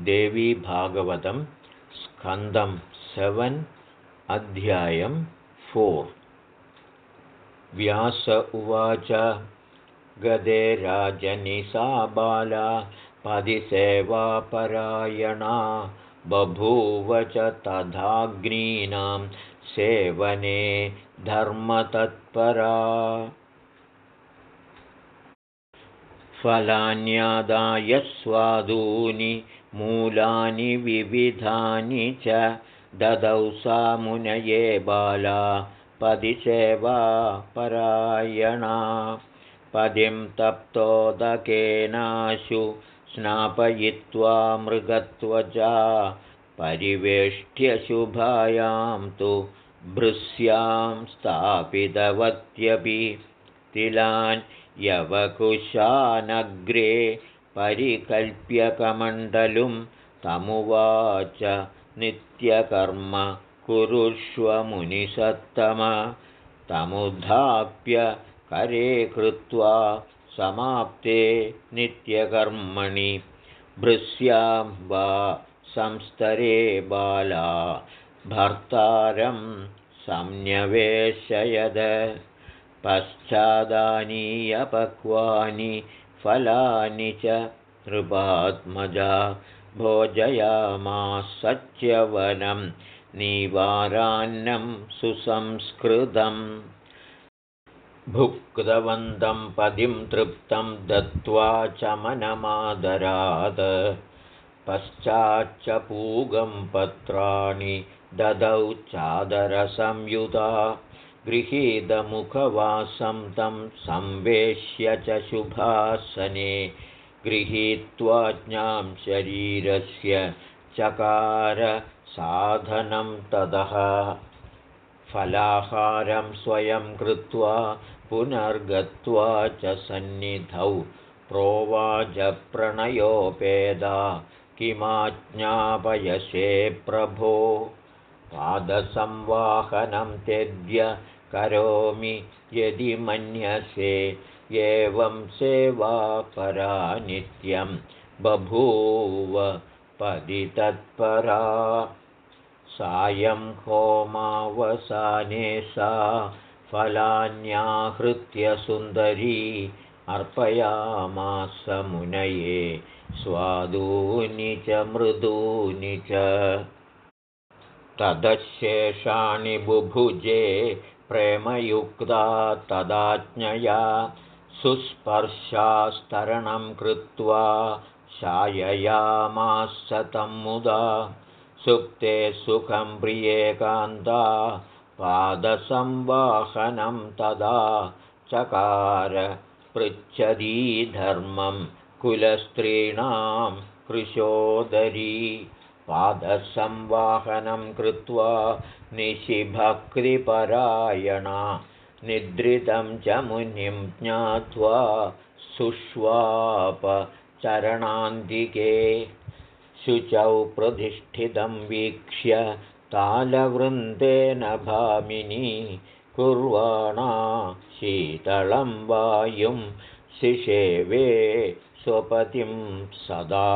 देवीभागवतं स्कन्दं सेवन् अध्यायं फोर्। व्यास उवाच गदे राजनिसा बाला पदिसेवापरायणा बभूव च तथाग्नीनां सेवने धर्मतत्परा। फलान्यादाय स्वादूनि मूलानि विविधानि च ददौ सा मुनये बाला पदिसेवा परायणा। पदिं तप्तोदकेनाशु स्नापयित्वा मृगत्वजा परिवेष्ट्यशुभायां तु भृस्यां स्थापितवत्यपि तिलान् यवकुशानग्रे परिकल्प्यकमण्डलुं तमुवाच नित्यकर्म कुरुष्वमुनिसत्तम तमुद्धाप्य करे कृत्वा समाप्ते नित्यकर्मणि। भृस्यां वा संस्तरे बाला। भर्तारं संन्यवेशयद पश्चादानीयपक्वानि फलानि च नृपात्मजा भोजयामासच्यवनं निवारान्नं सुसंस्कृतम्। भुक्तवन्तं पदिं तृप्तं दत्त्वा चमनमादरात् पश्चाच्च पूगं पत्राणि ददौ चादरसंयुधा गृहीतमुखवासं तं संवेश्य च शुभासने गृहीत्वाज्ञां शरीरस्य चकार साधनं ततः फलाहारं स्वयं कृत्वा पुनर्गत्वा च सन्निधौ प्रोवाजप्रणयोपेदा किमाज्ञापयसे प्रभो। पादसंवाहनं त्यज्य करोमि यदि मन्यसे एवं सेवा परा नित्यं। बभूव पदितत्परा सायं होमावसाने सा फलान्याहृत्य सुन्दरी अर्पयामासमुनये स्वादूनि च मृदूनि च। तदशेषाणि बुभुजे प्रेमयुक्ता तदाज्ञया सुस्पर्शास्तरणं कृत्वा शाययामासतं मुदा सुप्ते सुखं प्रियेकान्ता पादसंवाहनं तदा चकार पृच्छदीधर्मं कुलस्त्रीणां कृशोदरी पादसंवाहनं कृत्वा निशिभक्तिपरायणा निद्रितं च मुनिं ज्ञात्वा सुष्वापचरणान्तिके शुचौ प्रतिष्ठितं वीक्ष्य तालवृन्देन भामिनी कुर्वाणा शीतलं वायुं शिषेवे स्वपतिं सदा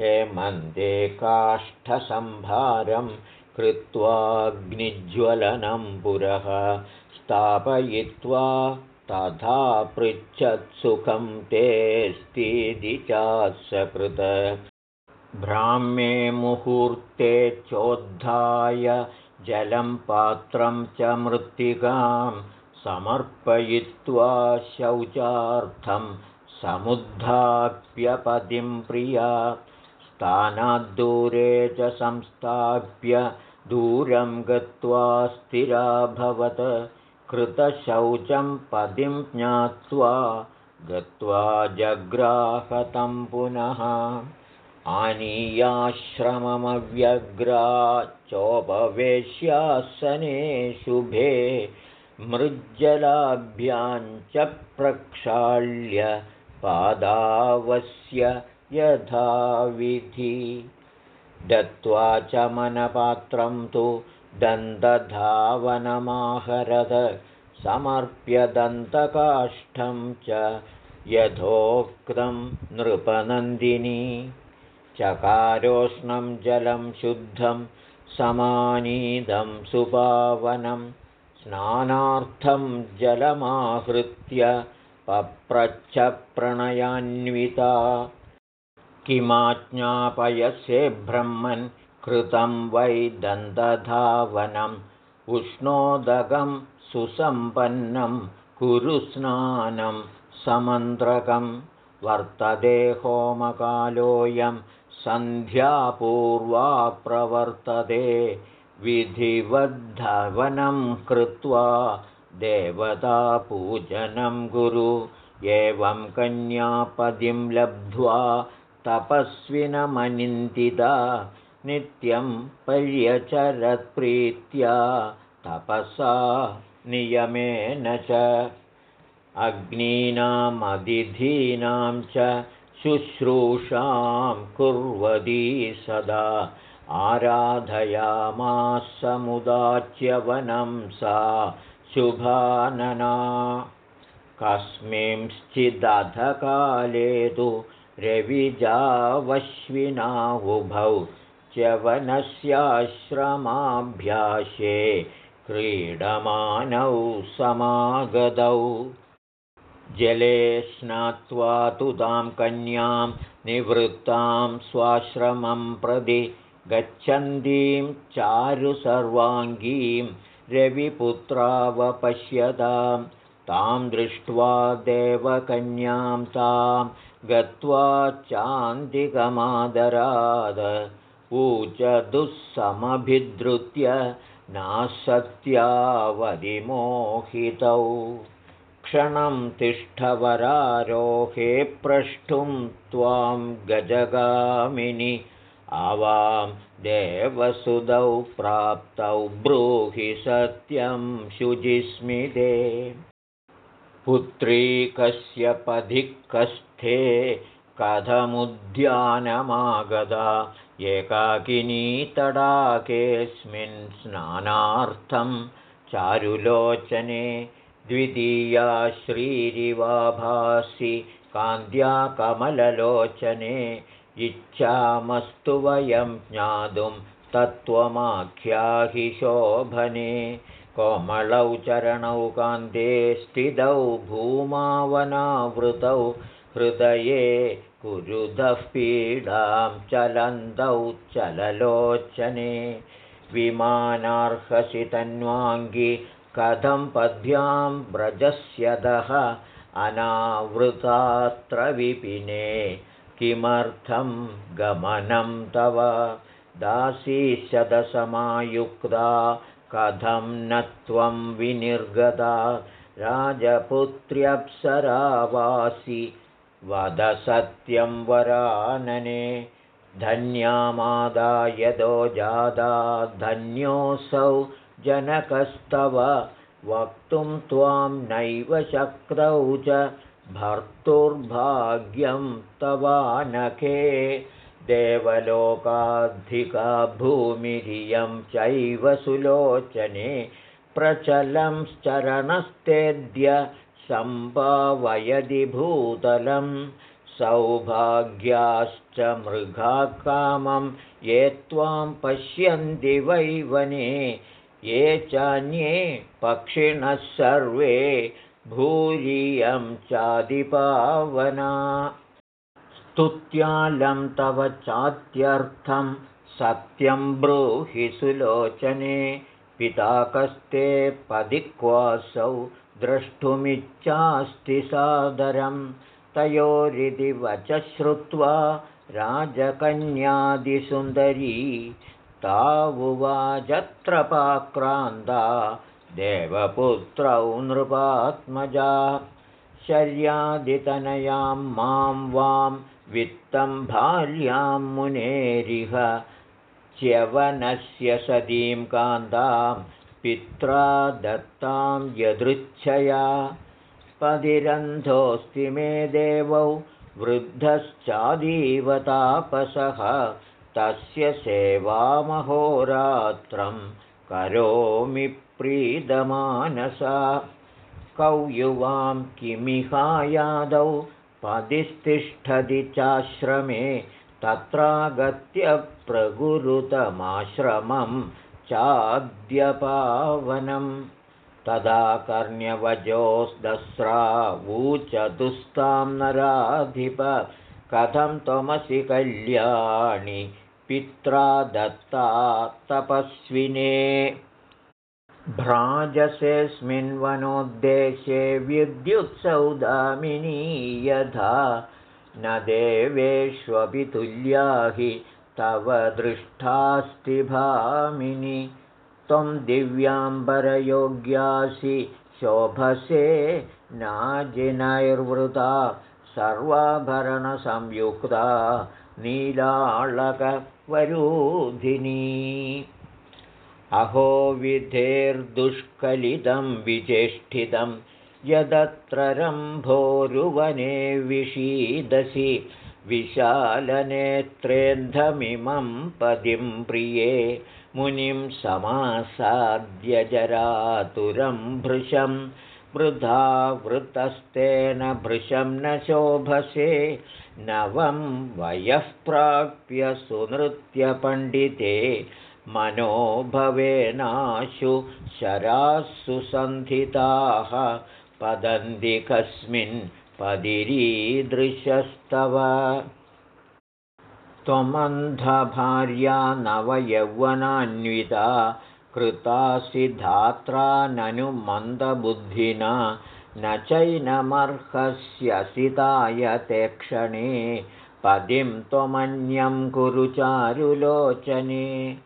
हेमन्ते काष्ठसंभारं कृत्वाग्निज्वलनं पुरः स्थापयित्वा तथा पृच्छत्सुखं तेऽस्तीति चासकृत ब्राह्मे मुहूर्ते चोद्धाय जलं पात्रं च मृत्तिकां समर्पयित्वा शौचार्थं समुद्धाप्यपदिं प्रिया स्थानाद्दूरे च संस्थाप्य दूरं गत्वा स्थिराभवत् कृतशौचं पदिं ज्ञात्वा गत्वा जग्राहतं पुनः। आनीयाश्रममव्यग्रा चोपवेश्यासने शुभे मृज्जलाभ्याञ्च प्रक्षाल्य पादावस्य यथाविधि दत्त्वा च मनपात्रं तु दन्तधावनमाहरद समर्प्य दन्तकाष्ठं च यथोक्तं नृपनन्दिनी चकारोष्णं जलं शुद्धं समानीदं सुपावनं स्नानार्थं जलमाहृत्य पप्रच्छप्रणयान्विता किमाज्ञापयसे ब्रह्मन् कृतं वै दन्तधावनम् उष्णोदकं सुसम्पन्नं कुरु स्नानं समन्त्रकं वर्तते होमकालोऽयं सन्ध्यापूर्वा प्रवर्तते विधिवद्धवनं कृत्वा देवतापूजनं गुरु एवं कन्यापदिं लब्ध्वा तपस्विनमनिन्दिता नित्यं पर्यचरत्प्रीत्या तपसा नियमेन च अग्नीनामदिधीनां च शुश्रूषां कुर्वती सदा आराधयामासमुदाच्यवनं सा शुभानना। कस्मिंश्चिदधकाले तु रविजावश्विनावुभौ च्यवनस्याश्रमाभ्यासे क्रीडमानौ समागतौ। जले स्नात्वा तु तां कन्यां निवृत्तां स्वाश्रमं प्रति गच्छन्तीं चारुसर्वाङ्गीं रविपुत्रावपश्यतां तां दृष्ट्वा देवकन्यां तां गत्वा चान्दिकमादराद ऊचदुःसमभिधृत्य नासत्यावधिमोहितौ। क्षणं तिष्ठवरारोहे प्रष्टुं त्वां गजगामिनि आवां देवसुदौ प्राप्तौ ब्रूहि सत्यं शुजिस्मिते पुत्री कस्य पथिकस्थे कथमुद्यानमागता एकाकिनी तडाकेऽस्मिन् स्नानार्थं चारुलोचने द्वितीया श्रीरिवाभासि कान्त्या कमललोचने इच्छामस्तु वयं ज्ञातुं तत्त्वमाख्याहि शोभने कोमलौ चरणौ कान्ते स्थितौ भूमावनावृतौ हृदये कुरुधः पीडां चलन्तौ चललोचने। विमानार्हसि तन्वाङ्गि कथं पद्भ्यां व्रजस्यदः अनावृतात्र विपिने किमर्थं गमनं तव? दासीशतसमायुक्ता कथं न त्वं विनिर्गता? राजपुत्र्यप्सरावासि वद सत्यं वरानने धन्यामादा यदो जादा धन्योऽसौ जनकस्तव वक्तुं त्वां नैव शक्तौ च भर्तुर्भाग्यं तवानखे। देवलोकाधिका भूमिरियं चैव सुलोचने प्रचलंश्चरणस्तेद्य सम्भावयदि भूतलं सौभाग्याश्च मृगाकामं ये त्वां पश्यन्ति वैवने ये चान्ये पक्षिणः सर्वे भूरियं चादिपावना। स्तुत्यालं तव चात्यर्थं सत्यं ब्रूहि सुलोचने पिता कस्ते पदिक्वासौ द्रष्टुमिच्छास्ति सादरं। तयोरिति वच श्रुत्वा राजकन्यादिसुन्दरी तावुवाजत्रपाक्रान्ता देवपुत्रौ नृपात्मजा। शर्यादितनयां मां वां वित्तं भार्यां मुनेरिह च्यवनस्य सतीं कान्तां पित्रा दत्तां यदृच्छया। पदिरन्धोऽस्ति मे देवौ वृद्धश्चादीवतापसः। तस्य सेवामहोरात्रं करोमि प्रीदमानसा कौ युवां किमिहायादौ पदिस्तिष्ठति चाश्रमे तत्रागत्य प्रगुरुतमाश्रमं चाद्यपावनं तदा कर्ण्यवजोस्दस्रावूचतुस्तां नराधिप कथं त्वमसि कल्याणि पित्रा दत्ता तपस्विने। भ्राजसेऽस्मिन् वनोद्देशे विद्युत्सौदामिनी यथा न देवेष्वपि तुल्या हि तव दृष्टास्ति भामिनि। त्वं दिव्याम्बरयोग्यासि शोभसे नाजिनैर्वृता सर्वाभरणसंयुक्ता नीलाळकवरूधिनी अहो विधेर्दुष्कलितं विचेष्टितं यदत्र रम्भोरुवने विषीदसि विशालनेत्रेन्धमिमं पदिं प्रिये मुनिं समासाद्यजरातुरं भृशं वृथा वृतस्तेन भृशं न शोभसे नवं वयः प्राप्य सुनृत्यपण्डिते मनोभवेनाशु शरासु सन्धिताः पदन्ति कस्मिन् पदिरीदृशस्तव। त्वमन्धभार्या नवयौवनान्विता कृतासि धात्रा ननु मन्दबुद्धिना न चैनमर्हस्यसिताय ते क्षणे पदिं त्वमन्यं कुरु चारुलोचने।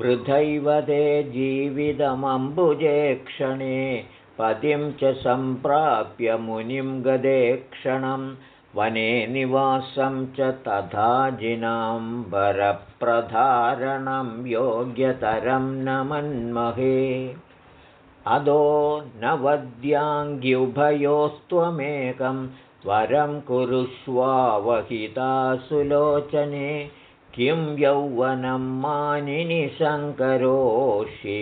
वृथैव ते जीवितमम्बुजे क्षणे पतिं च सम्प्राप्य मुनिं गदे क्षणं वने निवासं च तथा जिनाम्बरप्रधारणं योग्यतरं न मन्महे। अदो न वद्याङ्ग्युभयोस्त्वमेकं वरं कुरुष्वावहिता सुलोचने किं यौवनं मानिनि शङ्करोषि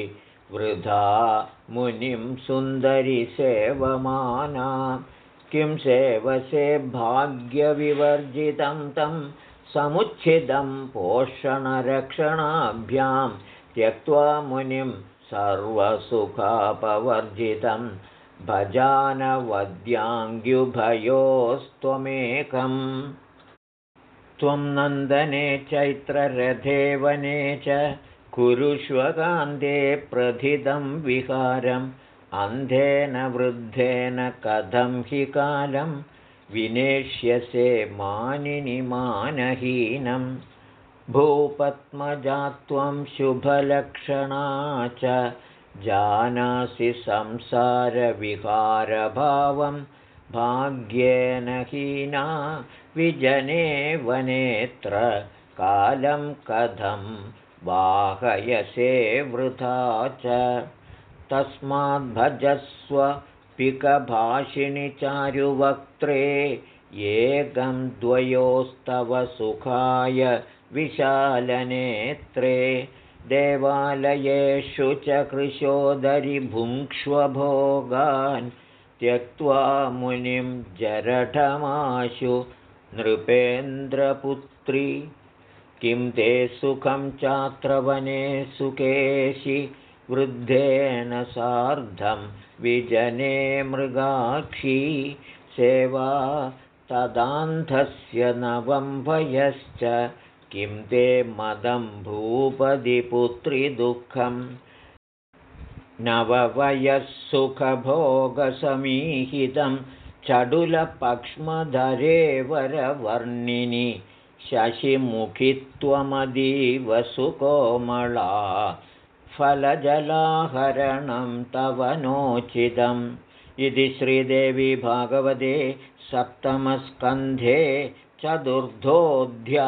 वृथा मुनिं सुन्दरिसेवमाना। किं सेवसे भाग्यविवर्जितं तं समुच्छिदं पोषणरक्षणाभ्यां त्यक्त्वा मुनिं सर्वसुखापवर्जितं। भजानवद्याङ्ग्युभयोस्त्वमेकम्। त्वं नन्दने चैत्ररथे वने च कुरुष्वकान्ते प्रथितं विहारम् अन्धेन वृद्धेन कथं हि कालं विनेष्यसे मानिनिमानहीनं भूपद्मजा त्वं शुभलक्षणा च जानासि संसारविहारभावं भाग्येन हीना विजने वनेत्र कालं कथं वाहयसे वृथा च। तस्माद्भजस्व पिकभाषिणि चारुवक्त्रे एकं द्वयोस्तव सुखाय विशालनेत्रे। देवालयेषु च कृशोदरिभुङ्क्ष्वभोगान् त्यक्त्वा मुनिं जरठमाशु नृपेन्द्रपुत्री किं ते सुखं चात्र वने सुकेशि वृद्धेन सार्धं विजने मृगाक्षी सेवा तदान्धस्य नवं भयश्च किं ते मदं भूपदिपुत्रिदुःखम् नववयः सुखभोगसमीहितं चडुलपक्ष्मधरे वरवर्णिनि शशिमुखि त्वमदीव सुकोमला फलजलाहरणं तव नोचितम् इति श्रीदेवी भागवते सप्तमस्कन्धे चतुर्थोऽध्यायः